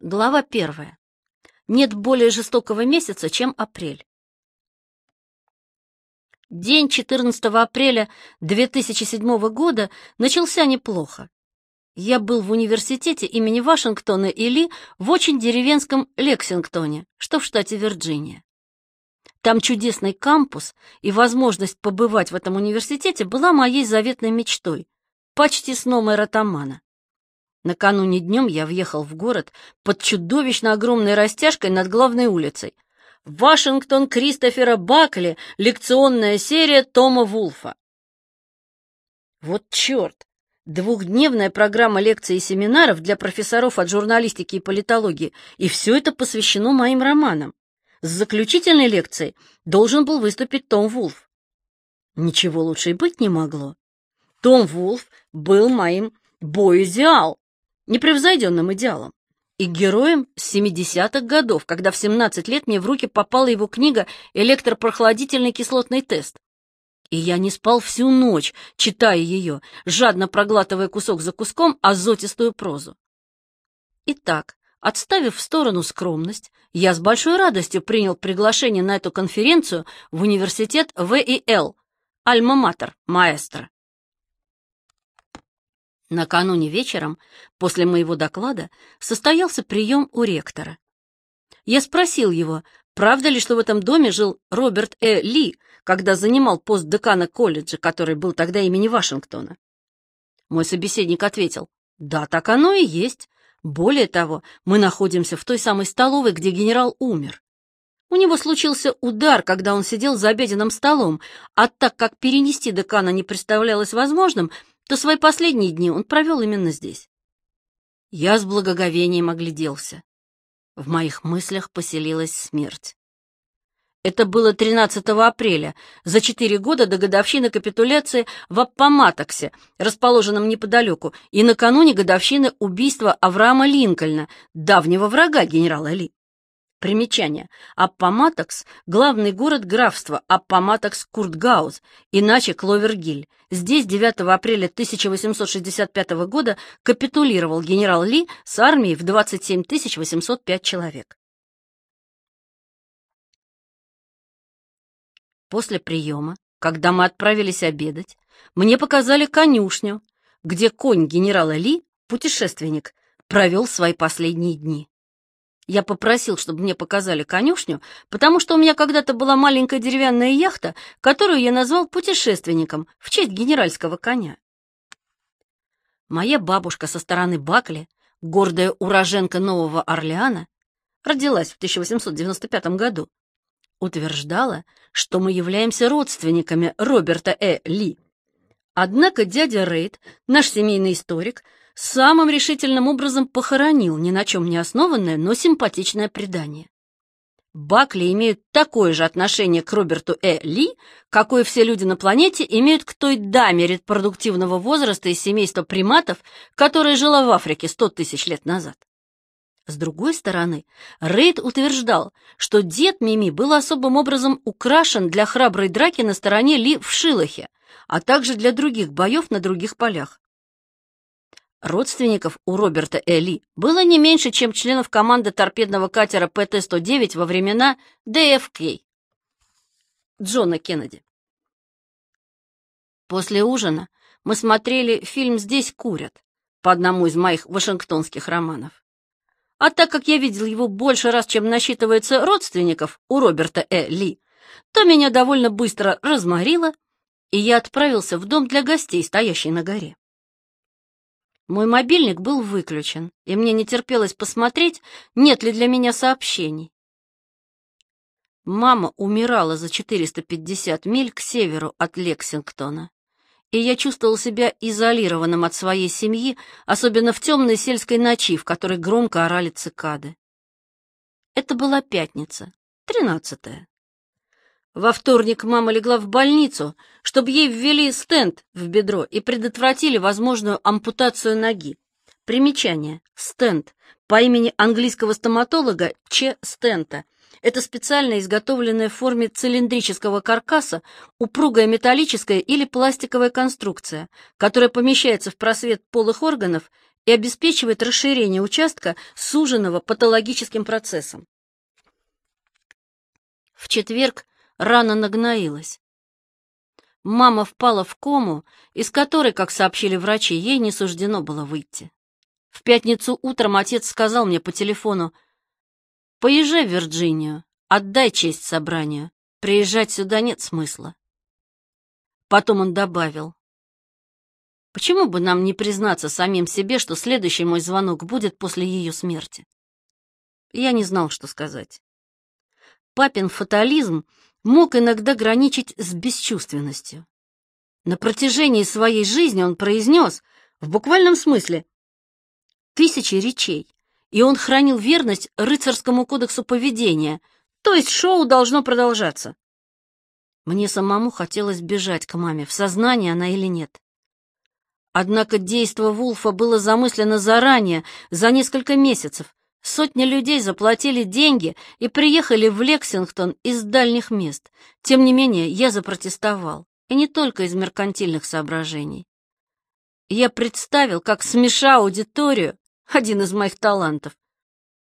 Глава первая. Нет более жестокого месяца, чем апрель. День 14 апреля 2007 года начался неплохо. Я был в университете имени Вашингтона и Ли в очень деревенском Лексингтоне, что в штате Вирджиния. Там чудесный кампус, и возможность побывать в этом университете была моей заветной мечтой, почти сном эротомана. Накануне днем я въехал в город под чудовищно огромной растяжкой над главной улицей. Вашингтон Кристофера Бакли, лекционная серия Тома Вулфа. Вот черт! Двухдневная программа лекций и семинаров для профессоров от журналистики и политологии, и все это посвящено моим романам. С заключительной лекцией должен был выступить Том Вулф. Ничего лучше и быть не могло. Том Вулф был моим боидеал непревзойденным идеалом и героем с 70-х годов, когда в 17 лет мне в руки попала его книга «Электропрохладительный кислотный тест». И я не спал всю ночь, читая ее, жадно проглатывая кусок за куском азотистую прозу. Итак, отставив в сторону скромность, я с большой радостью принял приглашение на эту конференцию в университет ВИЛ, Альма-Матер, маэстро. Накануне вечером, после моего доклада, состоялся прием у ректора. Я спросил его, правда ли, что в этом доме жил Роберт Э. Ли, когда занимал пост декана колледжа, который был тогда имени Вашингтона. Мой собеседник ответил, да, так оно и есть. Более того, мы находимся в той самой столовой, где генерал умер. У него случился удар, когда он сидел за обеденным столом, а так как перенести декана не представлялось возможным, то свои последние дни он провел именно здесь. Я с благоговением огляделся. В моих мыслях поселилась смерть. Это было 13 апреля, за четыре года до годовщины капитуляции в Аппоматоксе, расположенном неподалеку, и накануне годовщины убийства Авраама Линкольна, давнего врага генерала Ли. Примечание. Аппоматокс – главный город графства Аппоматокс-Куртгауз, иначе Кловер-Хилл. Здесь 9 апреля 1865 года капитулировал генерал Ли с армией в 27 805 человек. После приема, когда мы отправились обедать, мне показали конюшню, где конь генерала Ли, путешественник, провел свои последние дни. Я попросил, чтобы мне показали конюшню, потому что у меня когда-то была маленькая деревянная яхта, которую я назвал путешественником в честь генеральского коня. Моя бабушка со стороны Бакли, гордая уроженка Нового Орлеана, родилась в 1895 году, утверждала, что мы являемся родственниками Роберта Э. Ли. Однако дядя Рейд, наш семейный историк, самым решительным образом похоронил ни на чем не основанное, но симпатичное предание. Бакли имеют такое же отношение к Роберту Э. Ли, какое все люди на планете имеют к той даме репродуктивного возраста из семейства приматов, которая жила в Африке сто тысяч лет назад. С другой стороны, Рейд утверждал, что дед Мими был особым образом украшен для храброй драки на стороне Ли в Шилахе, а также для других боев на других полях. Родственников у Роберта Эли было не меньше, чем членов команды торпедного катера ПТ-109 во времена ДФК Джона Кеннеди. После ужина мы смотрели фильм «Здесь курят» по одному из моих вашингтонских романов. А так как я видел его больше раз, чем насчитывается родственников у Роберта Э. Ли, то меня довольно быстро разморило, и я отправился в дом для гостей, стоящий на горе. Мой мобильник был выключен, и мне не терпелось посмотреть, нет ли для меня сообщений. Мама умирала за 450 миль к северу от Лексингтона, и я чувствовал себя изолированным от своей семьи, особенно в темной сельской ночи, в которой громко орали цикады. Это была пятница, тринадцатая. Во вторник мама легла в больницу, чтобы ей ввели стенд в бедро и предотвратили возможную ампутацию ноги. Примечание. Стенд. По имени английского стоматолога Ч. Стента. Это специально изготовленная в форме цилиндрического каркаса упругая металлическая или пластиковая конструкция, которая помещается в просвет полых органов и обеспечивает расширение участка, суженного патологическим процессом. В четверг рана нагноилась. Мама впала в кому, из которой, как сообщили врачи, ей не суждено было выйти. В пятницу утром отец сказал мне по телефону, «Поезжай в Вирджинию, отдай честь собранию, приезжать сюда нет смысла». Потом он добавил, «Почему бы нам не признаться самим себе, что следующий мой звонок будет после ее смерти?» Я не знал, что сказать. Папин фатализм мог иногда граничить с бесчувственностью. На протяжении своей жизни он произнес, в буквальном смысле, тысячи речей, и он хранил верность рыцарскому кодексу поведения, то есть шоу должно продолжаться. Мне самому хотелось бежать к маме, в сознании она или нет. Однако действо Вулфа было замыслено заранее, за несколько месяцев, Сотни людей заплатили деньги и приехали в Лексингтон из дальних мест. Тем не менее, я запротестовал, и не только из меркантильных соображений. Я представил, как смеша аудиторию, один из моих талантов,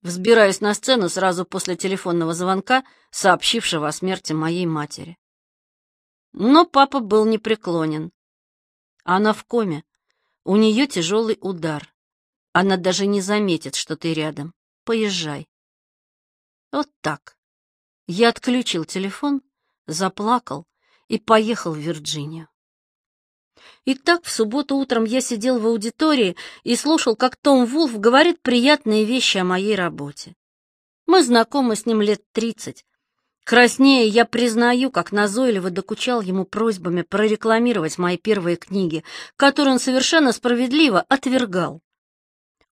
взбираясь на сцену сразу после телефонного звонка, сообщившего о смерти моей матери. Но папа был непреклонен. Она в коме, у нее тяжелый удар. Она даже не заметит, что ты рядом. Поезжай. Вот так. Я отключил телефон, заплакал и поехал в Вирджинию. Итак, в субботу утром я сидел в аудитории и слушал, как Том Вулф говорит приятные вещи о моей работе. Мы знакомы с ним лет тридцать. Краснее я признаю, как назойливо докучал ему просьбами прорекламировать мои первые книги, которые он совершенно справедливо отвергал.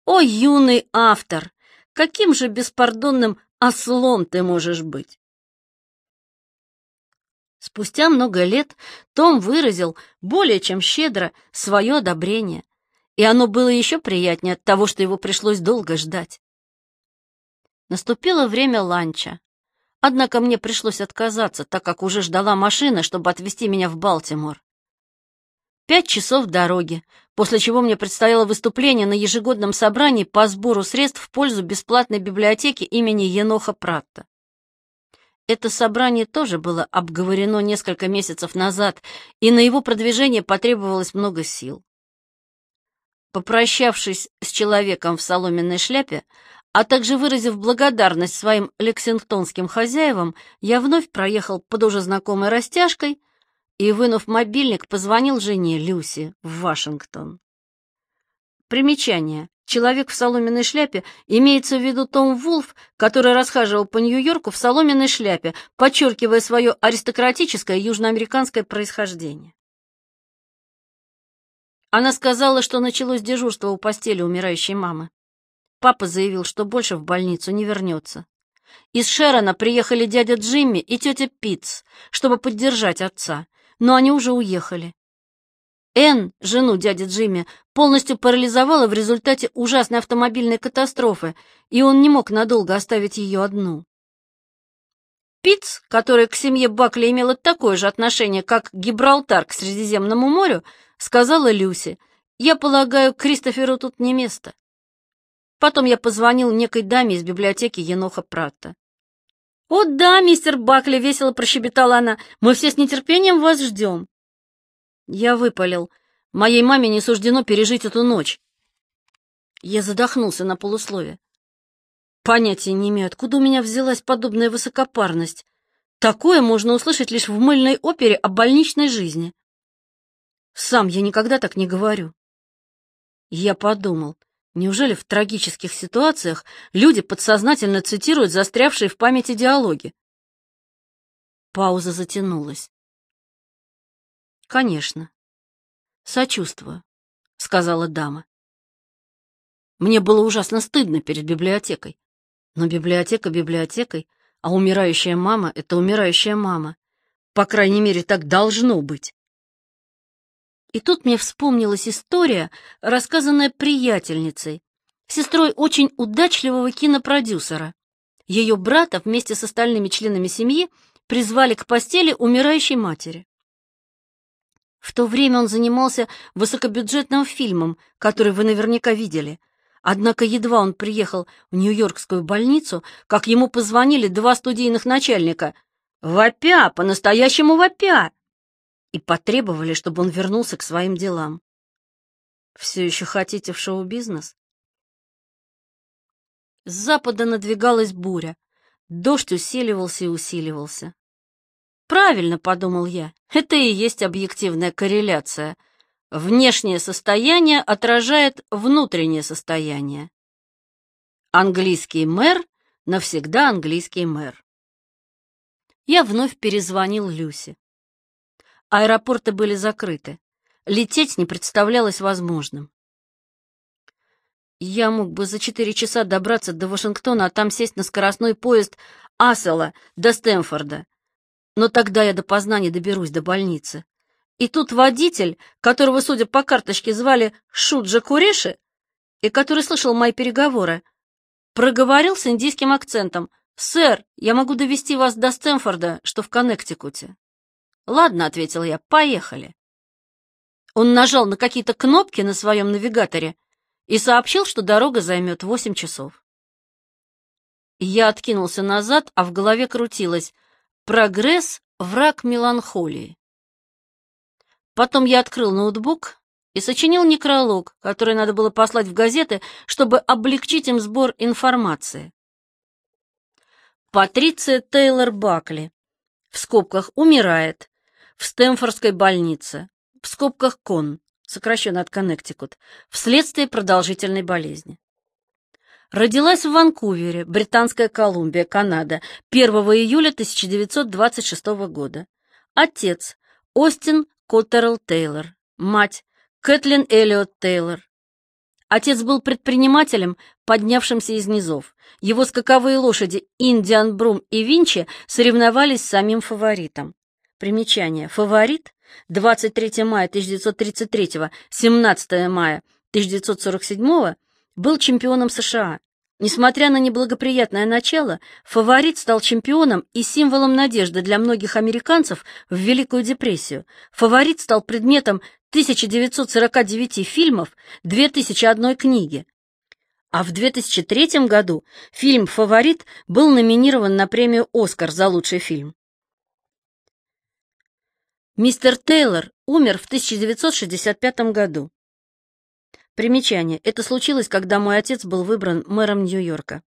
О, юный автор! Каким же беспардонным ослом ты можешь быть? Спустя много лет Том выразил более чем щедро свое одобрение, и оно было еще приятнее от того, что его пришлось долго ждать. Наступило время ланча, однако мне пришлось отказаться, так как уже ждала машина, чтобы отвезти меня в Балтимор. Пять часов дороги, после чего мне предстояло выступление на ежегодном собрании по сбору средств в пользу бесплатной библиотеки имени Еноха Пратта. Это собрание тоже было обговорено несколько месяцев назад, и на его продвижение потребовалось много сил. Попрощавшись с человеком в соломенной шляпе, а также выразив благодарность своим лексингтонским хозяевам, я вновь проехал под уже знакомой растяжкой — и, вынув мобильник, позвонил жене Люси в Вашингтон. Примечание. Человек в соломенной шляпе имеется в виду Том Вулф, который расхаживал по Нью-Йорку в соломенной шляпе, подчеркивая свое аристократическое южноамериканское происхождение. Она сказала, что началось дежурство у постели умирающей мамы. Папа заявил, что больше в больницу не вернется. Из Шерона приехали дядя Джимми и тетя Питц, чтобы поддержать отца но они уже уехали. Энн, жену дяди Джимми, полностью парализовала в результате ужасной автомобильной катастрофы, и он не мог надолго оставить ее одну. Питц, которая к семье Бакли имела такое же отношение, как Гибралтар к Средиземному морю, сказала Люси, «Я полагаю, Кристоферу тут не место». Потом я позвонил некой даме из библиотеки Еноха Пратта. «О да, мистер Бакли!» — весело прощебетала она. «Мы все с нетерпением вас ждем!» Я выпалил. Моей маме не суждено пережить эту ночь. Я задохнулся на полуслове. Понятия не имею, откуда у меня взялась подобная высокопарность. Такое можно услышать лишь в мыльной опере о больничной жизни. Сам я никогда так не говорю. Я подумал, Неужели в трагических ситуациях люди подсознательно цитируют застрявшие в памяти диалоги? Пауза затянулась. «Конечно. Сочувствую», — сказала дама. Мне было ужасно стыдно перед библиотекой. Но библиотека библиотекой, а умирающая мама — это умирающая мама. По крайней мере, так должно быть. И тут мне вспомнилась история, рассказанная приятельницей, сестрой очень удачливого кинопродюсера. Ее брата вместе с остальными членами семьи призвали к постели умирающей матери. В то время он занимался высокобюджетным фильмом, который вы наверняка видели. Однако едва он приехал в Нью-Йоркскую больницу, как ему позвонили два студийных начальника. Вопя, по-настоящему вопя! И потребовали, чтобы он вернулся к своим делам. Все еще хотите в шоу-бизнес? С запада надвигалась буря. Дождь усиливался и усиливался. Правильно, подумал я, это и есть объективная корреляция. Внешнее состояние отражает внутреннее состояние. Английский мэр навсегда английский мэр. Я вновь перезвонил Люсе. Аэропорты были закрыты. Лететь не представлялось возможным. Я мог бы за четыре часа добраться до Вашингтона, а там сесть на скоростной поезд Асела до Стэнфорда но тогда я допоздна не доберусь до больницы. И тут водитель, которого, судя по карточке, звали Шуджа Куреши, и который слышал мои переговоры, проговорил с индийским акцентом. «Сэр, я могу довести вас до Стэнфорда, что в Коннектикуте». «Ладно», — ответил я, — «поехали». Он нажал на какие-то кнопки на своем навигаторе и сообщил, что дорога займет восемь часов. Я откинулся назад, а в голове крутилось — Прогресс — враг меланхолии. Потом я открыл ноутбук и сочинил некролог, который надо было послать в газеты, чтобы облегчить им сбор информации. Патриция Тейлор Бакли, в скобках умирает, в Стэнфордской больнице, в скобках Кон, сокращенно от Коннектикут, вследствие продолжительной болезни. Родилась в Ванкувере, Британская Колумбия, Канада, 1 июля 1926 года. Отец – Остин Коттерл Тейлор. Мать – Кэтлин Эллиот Тейлор. Отец был предпринимателем, поднявшимся из низов. Его скаковые лошади Индиан Брум и Винчи соревновались с самим фаворитом. Примечание. Фаворит 23 мая 1933, 17 мая 1947 был чемпионом США. Несмотря на неблагоприятное начало, фаворит стал чемпионом и символом надежды для многих американцев в Великую депрессию. Фаворит стал предметом 1949 фильмов, 2001 книги. А в 2003 году фильм «Фаворит» был номинирован на премию «Оскар» за лучший фильм. Мистер Тейлор умер в 1965 году. Примечание. Это случилось, когда мой отец был выбран мэром Нью-Йорка.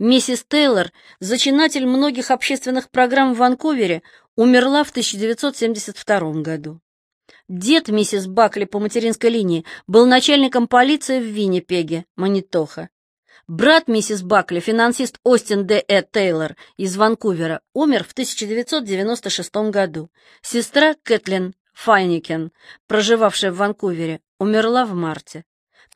Миссис Тейлор, зачинатель многих общественных программ в Ванкувере, умерла в 1972 году. Дед миссис Бакли по материнской линии был начальником полиции в Виннипеге, Манитоба. Брат миссис Бакли, финансист Остин Д. Э. Тейлор из Ванкувера, умер в 1996 году. Сестра Кэтлин Файникен, проживавшая в Ванкувере, умерла в марте.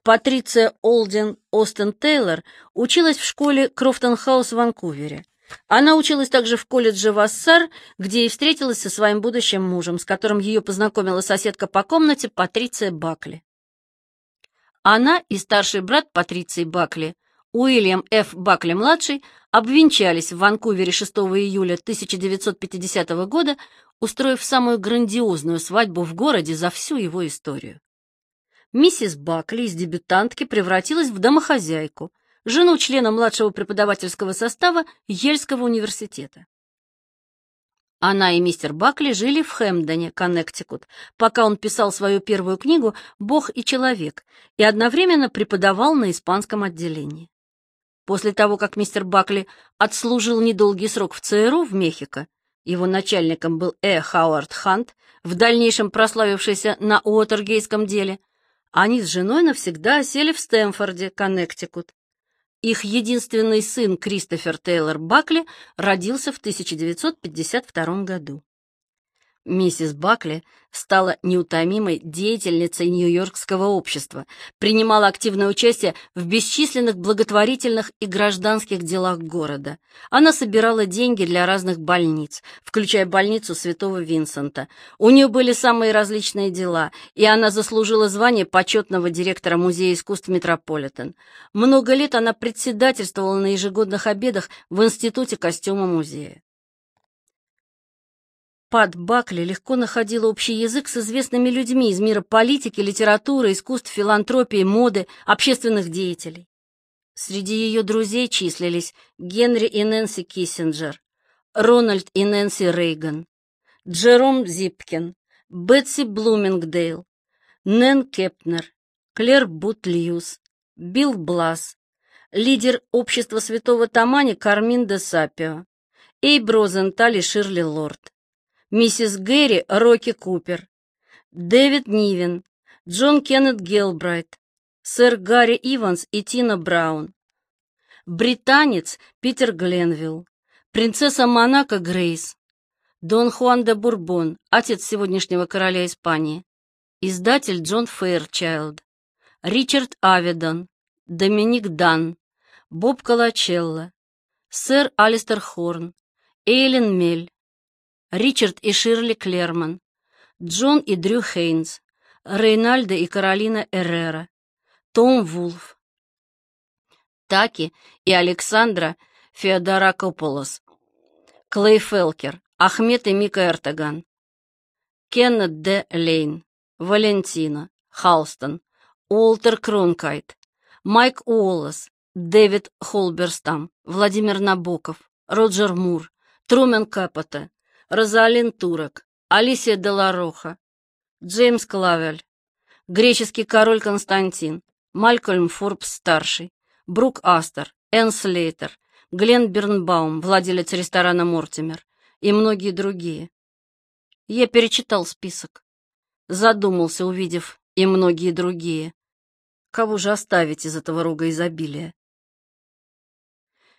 Патриция Олден Остин Тейлор училась в школе Крофтон-хаус в Ванкувере. Она училась также в колледже Вассар, где и встретилась со своим будущим мужем, с которым ее познакомила соседка по комнате Патриция Бакли. Она и старший брат Патриции Бакли, Уильям Ф. Бакли-младший, обвенчались в Ванкувере 6 июля 1950 года, устроив самую грандиозную свадьбу в городе за всю его историю миссис Бакли из дебютантки превратилась в домохозяйку, жену члена младшего преподавательского состава Ельского университета. Она и мистер Бакли жили в Хэмдоне, Коннектикут, пока он писал свою первую книгу «Бог и человек» и одновременно преподавал на испанском отделении. После того, как мистер Бакли отслужил недолгий срок в ЦРУ в Мехико, его начальником был Э. Хауард Хант, в дальнейшем прославившийся на Уотергейском деле, они с женой навсегда осели в Стэнфорде, Коннектикут. Их единственный сын Кристофер Тейлор Бакли родился в 1952 году. Миссис Бакли стала неутомимой деятельницей Нью-Йоркского общества, принимала активное участие в бесчисленных благотворительных и гражданских делах города. Она собирала деньги для разных больниц, включая больницу Святого Винсента. У нее были самые различные дела, и она заслужила звание почетного директора Музея искусств Метрополитен. Много лет она председательствовала на ежегодных обедах в Институте костюма музея. Пат Бакли легко находила общий язык с известными людьми из мира политики, литературы, искусств, филантропии, моды, общественных деятелей. Среди ее друзей числились Генри и Нэнси Киссинджер, Рональд и Нэнси Рейган, Джером Зипкин, Бетси Блумингдейл, Нэн Кемпнер, Клэр Бут Льюс, Билл Блас, лидер общества святого Тамани Кармин де Сапио, Эйб Розенталь и Ширли Лорд, миссис Гэри Рокки Купер, Дэвид Нивен, Джон Кеннет Гэлбрайт, сэр Гарри Эванс и Тина Браун, британец Питер Гленвилл, принцесса Монако Грейс, Дон Хуан де Бурбон, отец сегодняшнего короля Испании, издатель Джон Фейрчайлд, Ричард Авидон, Доминик Дан, Боб Калачелло, сэр Алистер Хорн, Эйлен Мель, Ричард и Ширли Клерман, Джон и Дрю Хейнс, Рейнальдо и Каролина Эррера, Том Вулф, Таки и Александра Теодоракопулос, Клей Фелкер, Ахмед и Мика Эртеган, Кеннет Д. Лейн, Валентина, Халстон, Уолтер Кронкайт, Майк Уоллес, Дэвид Холберстам, Владимир Набоков, Роджер Мур, Трумен Капоте, Розалин Турок, Алисия де Ларроча, Джеймс Клавель, греческий король Константин, Малькольм Форбс-старший, Брук Астер, Энн Слейтер, Глен Бернбаум, владелец ресторана «Мортимер», и многие другие. Я перечитал список. Задумался, увидев и многие другие. Кого же оставить из этого рога изобилия?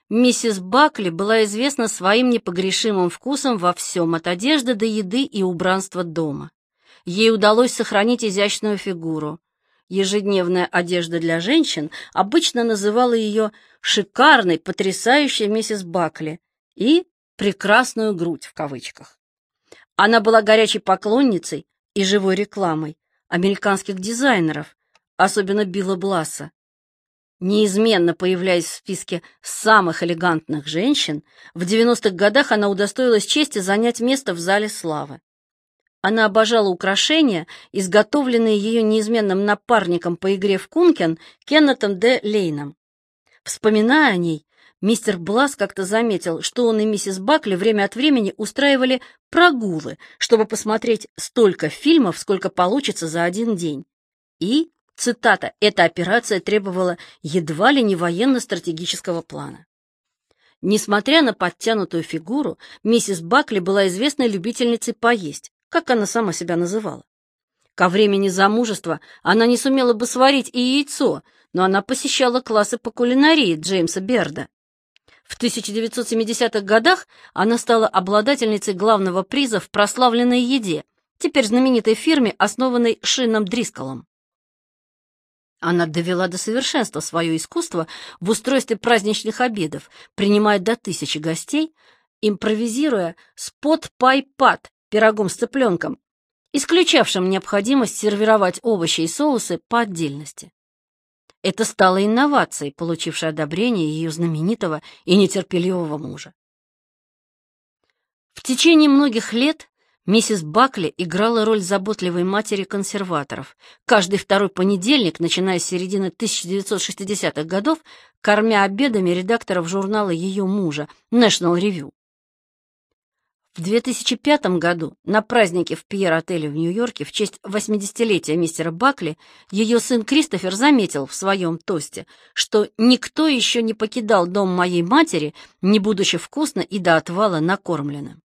Миссис Бакли была известна своим непогрешимым вкусом во всем, от одежды до еды и убранства дома. Ей удалось сохранить изящную фигуру. Ежедневная одежда для женщин обычно называла ее «шикарной, потрясающей миссис Бакли» и «прекрасную грудь» в кавычках. Она была горячей поклонницей и живой рекламой американских дизайнеров, особенно Билла Бласса. Неизменно появляясь в списке самых элегантных женщин, в 90-х годах она удостоилась чести занять место в Зале славы. Она обожала украшения, изготовленные ее неизменным напарником по игре в кункен Кеннетом Д. Лейном. Вспоминая о ней, мистер Блас как-то заметил, что он и миссис Бакли время от времени устраивали прогулы, чтобы посмотреть столько фильмов, сколько получится за один день. И, цитата, «эта операция требовала едва ли не военно-стратегического плана». Несмотря на подтянутую фигуру, миссис Бакли была известной любительницей поесть, как она сама себя называла. Ко времени замужества она не сумела бы сварить и яйцо, но она посещала классы по кулинарии Джеймса Берда. В 1970-х годах она стала обладательницей главного приза в прославленной еде, теперь знаменитой фирме, основанной Шином Дрисколом. Она довела до совершенства свое искусство в устройстве праздничных обедов, принимая до тысячи гостей, импровизируя спот-пай-пат пирогом с цыпленком, исключавшим необходимость сервировать овощи и соусы по отдельности. Это стало инновацией, получившей одобрение ее знаменитого и нетерпеливого мужа. В течение многих лет миссис Бакли играла роль заботливой матери консерваторов, каждый второй понедельник, начиная с середины 1960-х годов, кормя обедами редакторов журнала ее мужа National Review. В 2005 году на празднике в Пьер-отеле в Нью-Йорке в честь 80-летия мистера Бакли ее сын Кристофер заметил в своем тосте, что никто еще не покидал дом моей матери, не будучи вкусно и до отвала накормленным.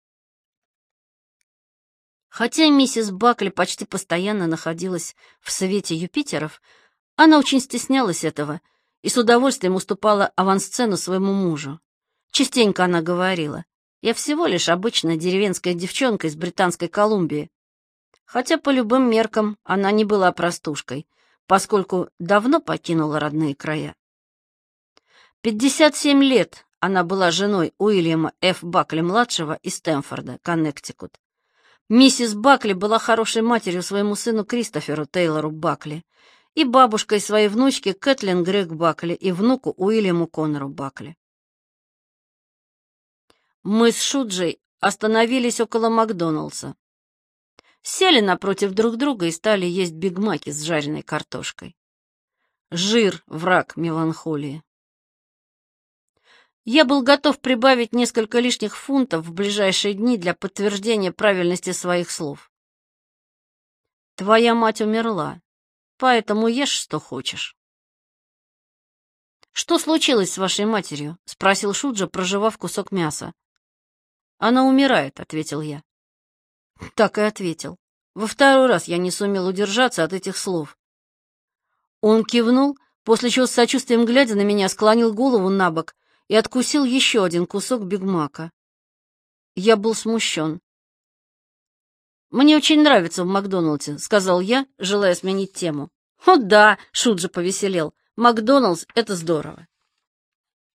Хотя миссис Бакли почти постоянно находилась в свете Юпитеров, она очень стеснялась этого и с удовольствием уступала авансцену своему мужу. Частенько она говорила, я всего лишь обычная деревенская девчонка из Британской Колумбии. Хотя по любым меркам она не была простушкой, поскольку давно покинула родные края. 57 лет она была женой Уильяма Ф. Бакли-младшего из Стэнфорда, Коннектикут. Миссис Бакли была хорошей матерью своему сыну Кристоферу Тейлору Бакли и бабушкой своей внучки Кэтлин Грег Бакли и внуку Уильяму Коннору Бакли. Мы с Шуджей остановились около Макдоналдса. Сели напротив друг друга и стали есть бигмаки с жареной картошкой. Жир — враг меланхолии. Я был готов прибавить несколько лишних фунтов в ближайшие дни для подтверждения правильности своих слов. Твоя мать умерла, поэтому ешь, что хочешь. «Что случилось с вашей матерью?» — спросил Шуджа, проживав кусок мяса. «Она умирает», — ответил я. Так и ответил. Во второй раз я не сумел удержаться от этих слов. Он кивнул, после чего с сочувствием глядя на меня склонил голову на бок и откусил еще один кусок бигмака. Я был смущен. «Мне очень нравится в Макдоналдсе», — сказал я, желая сменить тему. «О да!» — Шуджа повеселел. «Макдоналдс — это здорово!»